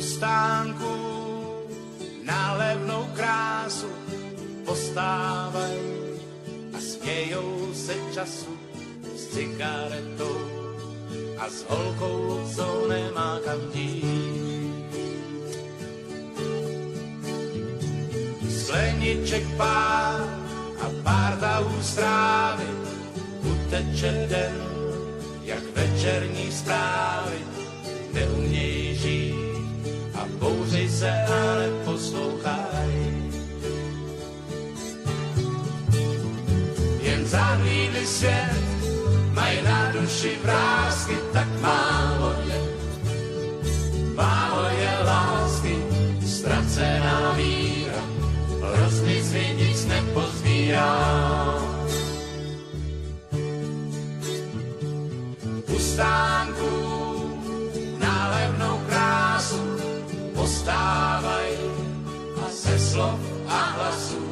trochu stánků na levnou krásu postávají a smějou se času s cigaretou a s holkou, co nemá kam dít. Skleniček pár a pár u strávy uteče den, jak večerní strávy se a neposlouchají. Jen zahlídli svět, mají na duši vrázky, tak málo je, málo je lásky, ztracená víra, hrozný nic nepozbírá. stánku slov a hlasů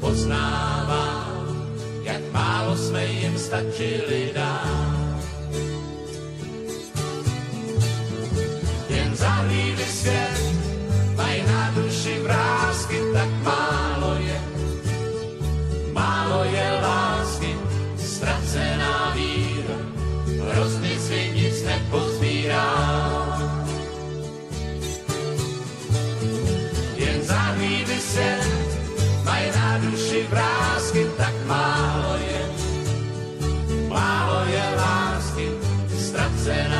poznávám, jak málo jsme jim stačili dát. Jen zahlídli svět, mají na duši vrázky, tak málo je, málo je duši vrázky, tak málo je, málo je lásky, ztracená.